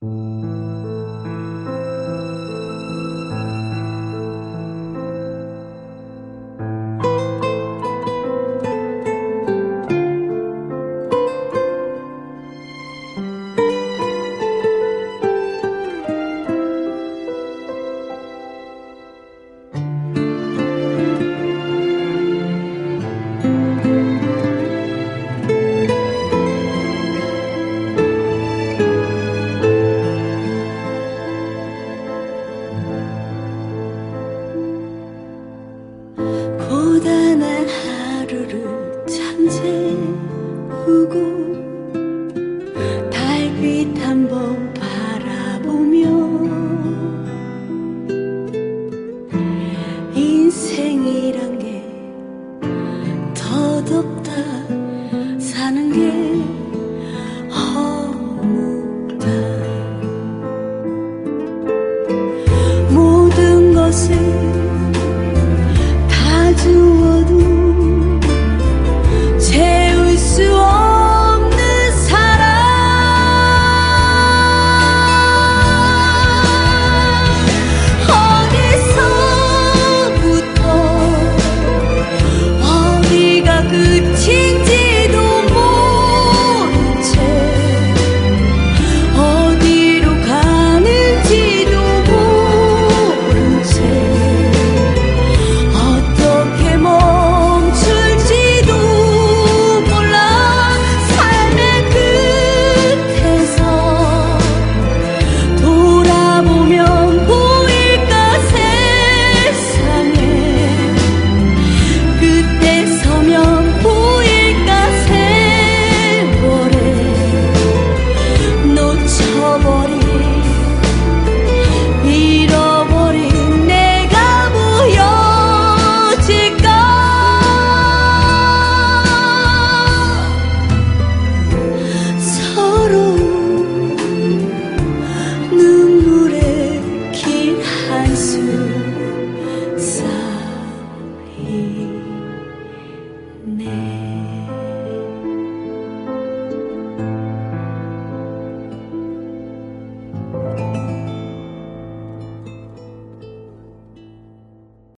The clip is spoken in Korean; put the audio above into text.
고 잠재우고 달빛 한번 바라보며 인생이란 게 더덥다 사는 게 허무다. 모든 것을